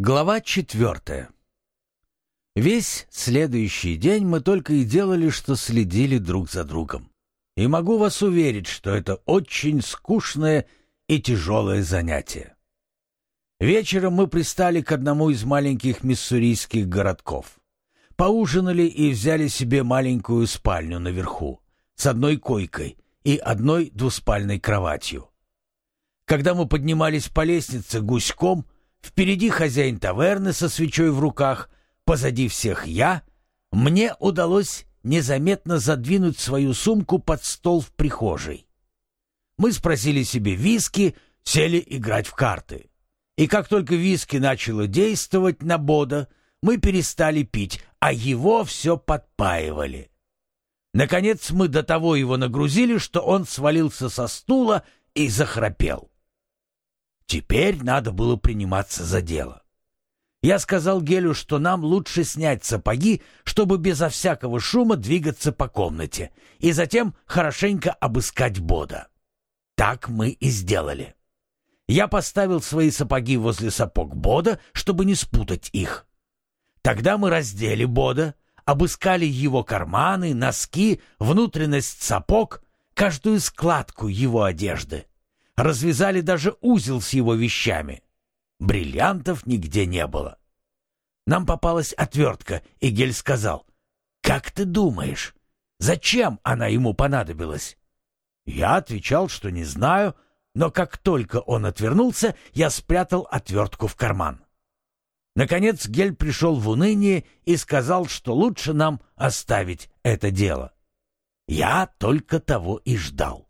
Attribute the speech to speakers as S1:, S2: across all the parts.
S1: Глава четвертая. Весь следующий день мы только и делали, что следили друг за другом. И могу вас уверить, что это очень скучное и тяжелое занятие. Вечером мы пристали к одному из маленьких миссурийских городков. Поужинали и взяли себе маленькую спальню наверху, с одной койкой и одной двуспальной кроватью. Когда мы поднимались по лестнице гуськом — Впереди хозяин таверны со свечой в руках, позади всех я. Мне удалось незаметно задвинуть свою сумку под стол в прихожей. Мы спросили себе виски, сели играть в карты. И как только виски начало действовать на Бода, мы перестали пить, а его все подпаивали. Наконец мы до того его нагрузили, что он свалился со стула и захрапел. Теперь надо было приниматься за дело. Я сказал Гелю, что нам лучше снять сапоги, чтобы безо всякого шума двигаться по комнате, и затем хорошенько обыскать Бода. Так мы и сделали. Я поставил свои сапоги возле сапог Бода, чтобы не спутать их. Тогда мы раздели Бода, обыскали его карманы, носки, внутренность сапог, каждую складку его одежды. Развязали даже узел с его вещами. Бриллиантов нигде не было. Нам попалась отвертка, и Гель сказал, «Как ты думаешь, зачем она ему понадобилась?» Я отвечал, что не знаю, но как только он отвернулся, я спрятал отвертку в карман. Наконец Гель пришел в уныние и сказал, что лучше нам оставить это дело. Я только того и ждал.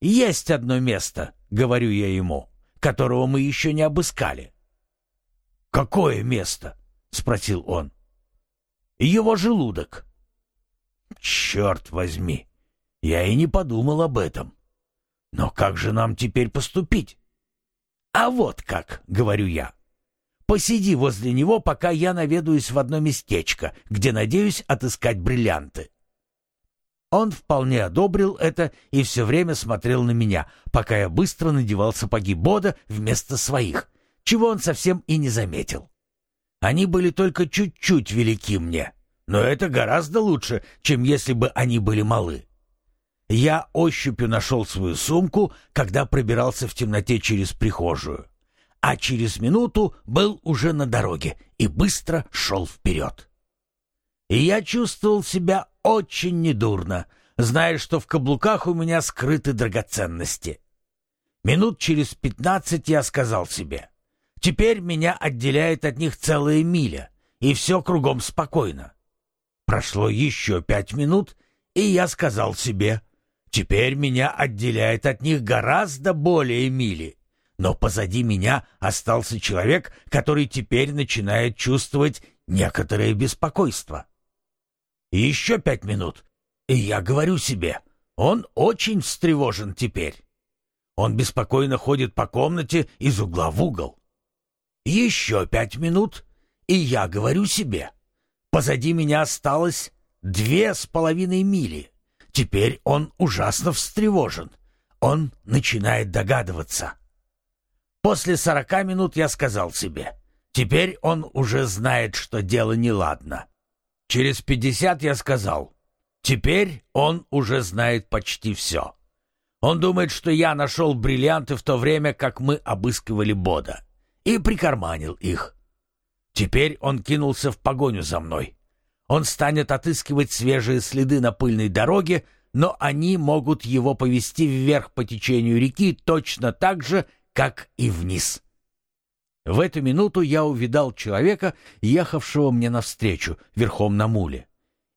S1: «Есть одно место», — говорю я ему, — «которого мы еще не обыскали». «Какое место?» — спросил он. «Его желудок». «Черт возьми! Я и не подумал об этом. Но как же нам теперь поступить?» «А вот как», — говорю я. «Посиди возле него, пока я наведаюсь в одно местечко, где надеюсь отыскать бриллианты. Он вполне одобрил это и все время смотрел на меня, пока я быстро надевал сапоги Бода вместо своих, чего он совсем и не заметил. Они были только чуть-чуть велики мне, но это гораздо лучше, чем если бы они были малы. Я ощупью нашел свою сумку, когда пробирался в темноте через прихожую, а через минуту был уже на дороге и быстро шел вперед. И я чувствовал себя очень недурно, зная, что в каблуках у меня скрыты драгоценности. Минут через пятнадцать я сказал себе, теперь меня отделяет от них целая миля, и все кругом спокойно. Прошло еще пять минут, и я сказал себе, теперь меня отделяет от них гораздо более мили. Но позади меня остался человек, который теперь начинает чувствовать некоторое беспокойство. Еще пять минут, и я говорю себе, он очень встревожен теперь. Он беспокойно ходит по комнате из угла в угол. Еще пять минут, и я говорю себе, позади меня осталось две с половиной мили. Теперь он ужасно встревожен. Он начинает догадываться. После сорока минут я сказал себе, теперь он уже знает, что дело неладно. Через пятьдесят я сказал, теперь он уже знает почти все. Он думает, что я нашел бриллианты в то время, как мы обыскивали Бода, и прикарманил их. Теперь он кинулся в погоню за мной. Он станет отыскивать свежие следы на пыльной дороге, но они могут его повести вверх по течению реки точно так же, как и вниз. В эту минуту я увидал человека, ехавшего мне навстречу, верхом на муле.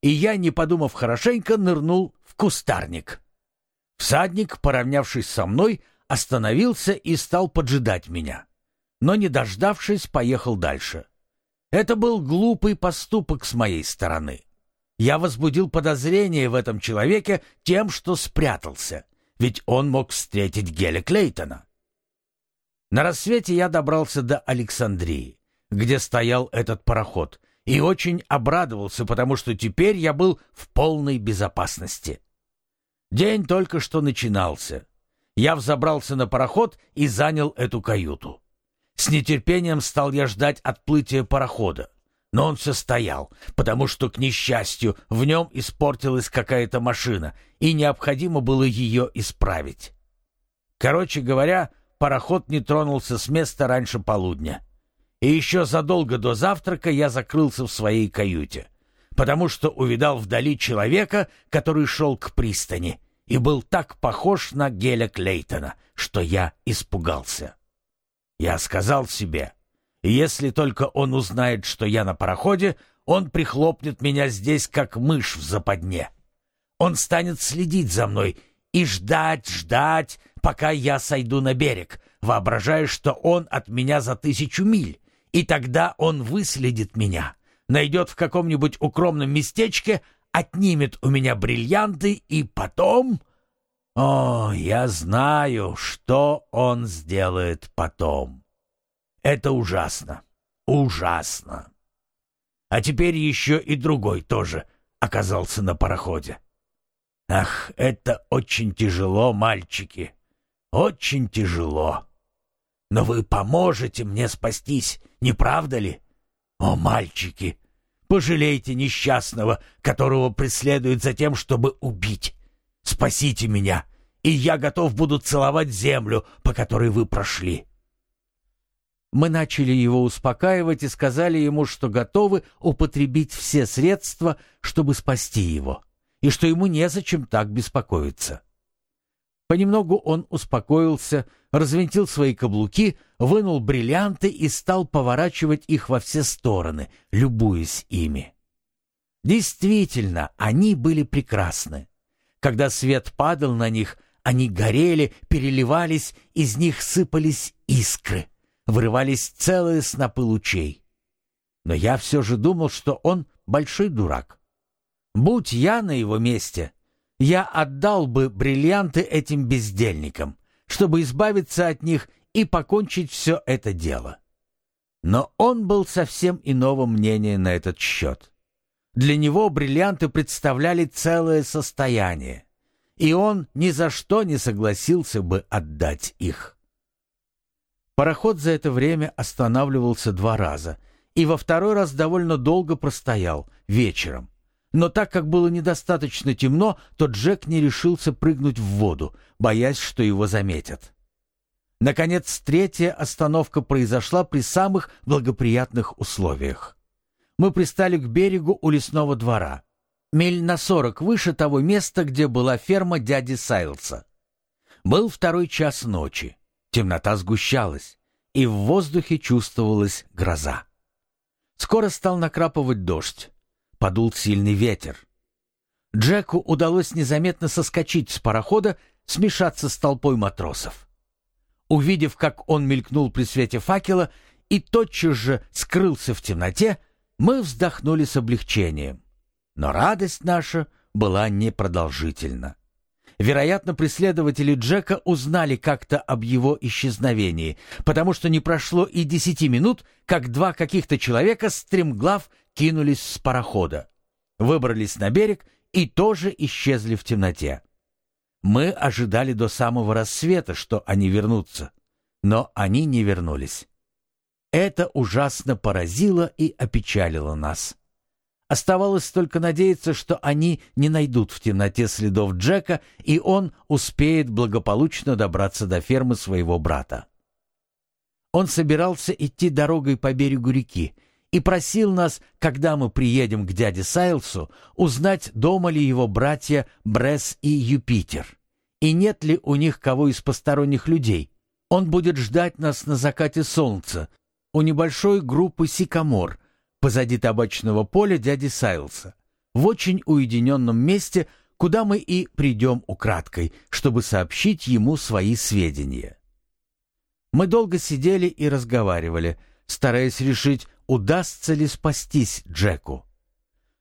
S1: И я, не подумав хорошенько, нырнул в кустарник. Всадник, поравнявшись со мной, остановился и стал поджидать меня. Но, не дождавшись, поехал дальше. Это был глупый поступок с моей стороны. Я возбудил подозрение в этом человеке тем, что спрятался, ведь он мог встретить Геля Клейтона. На рассвете я добрался до Александрии, где стоял этот пароход, и очень обрадовался, потому что теперь я был в полной безопасности. День только что начинался. Я взобрался на пароход и занял эту каюту. С нетерпением стал я ждать отплытия парохода. Но он все стоял, потому что, к несчастью, в нем испортилась какая-то машина, и необходимо было ее исправить. Короче говоря, пароход не тронулся с места раньше полудня. И еще задолго до завтрака я закрылся в своей каюте, потому что увидал вдали человека, который шел к пристани, и был так похож на Геля Клейтона, что я испугался. Я сказал себе, если только он узнает, что я на пароходе, он прихлопнет меня здесь, как мышь в западне. Он станет следить за мной и ждать, ждать, пока я сойду на берег, воображая, что он от меня за тысячу миль, и тогда он выследит меня, найдет в каком-нибудь укромном местечке, отнимет у меня бриллианты и потом... О, я знаю, что он сделает потом. Это ужасно, ужасно. А теперь еще и другой тоже оказался на пароходе. Ах, это очень тяжело, мальчики, очень тяжело. Но вы поможете мне спастись, не правда ли? О, мальчики, пожалейте несчастного, которого преследуют за тем, чтобы убить. Спасите меня, и я готов буду целовать землю, по которой вы прошли. Мы начали его успокаивать и сказали ему, что готовы употребить все средства, чтобы спасти его, и что ему незачем так беспокоиться. Понемногу он успокоился, развинтил свои каблуки, вынул бриллианты и стал поворачивать их во все стороны, любуясь ими. Действительно, они были прекрасны. Когда свет падал на них, они горели, переливались, из них сыпались искры, вырывались целые снопы лучей. Но я все же думал, что он большой дурак. Будь я на его месте, я отдал бы бриллианты этим бездельникам, чтобы избавиться от них и покончить все это дело. Но он был совсем иного мнения на этот счет. Для него бриллианты представляли целое состояние, и он ни за что не согласился бы отдать их. Пароход за это время останавливался два раза, и во второй раз довольно долго простоял, вечером. Но так как было недостаточно темно, то Джек не решился прыгнуть в воду, боясь, что его заметят. Наконец, третья остановка произошла при самых благоприятных условиях. Мы пристали к берегу у лесного двора. Миль на сорок выше того места, где была ферма дяди Сайлса. Был второй час ночи. Темнота сгущалась, и в воздухе чувствовалась гроза. Скоро стал накрапывать дождь подул сильный ветер. Джеку удалось незаметно соскочить с парохода, смешаться с толпой матросов. Увидев, как он мелькнул при свете факела и тотчас же скрылся в темноте, мы вздохнули с облегчением. Но радость наша была непродолжительна. Вероятно, преследователи Джека узнали как-то об его исчезновении, потому что не прошло и десяти минут, как два каких-то человека стремглав кинулись с парохода, выбрались на берег и тоже исчезли в темноте. Мы ожидали до самого рассвета, что они вернутся, но они не вернулись. Это ужасно поразило и опечалило нас. Оставалось только надеяться, что они не найдут в темноте следов Джека, и он успеет благополучно добраться до фермы своего брата. Он собирался идти дорогой по берегу реки и просил нас, когда мы приедем к дяде Сайлсу, узнать, дома ли его братья Бресс и Юпитер, и нет ли у них кого из посторонних людей. Он будет ждать нас на закате солнца у небольшой группы сикамор — позади табачного поля дяди Сайлса, в очень уединенном месте, куда мы и придем украдкой, чтобы сообщить ему свои сведения. Мы долго сидели и разговаривали, стараясь решить, удастся ли спастись Джеку.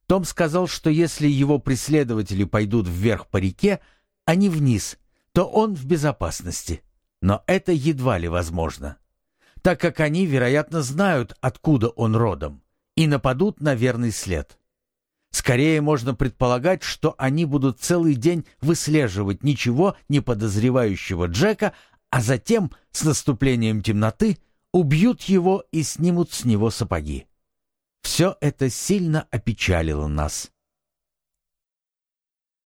S1: Том сказал, что если его преследователи пойдут вверх по реке, а не вниз, то он в безопасности. Но это едва ли возможно, так как они, вероятно, знают, откуда он родом и нападут на верный след. Скорее можно предполагать, что они будут целый день выслеживать ничего не подозревающего Джека, а затем, с наступлением темноты, убьют его и снимут с него сапоги. Все это сильно опечалило нас.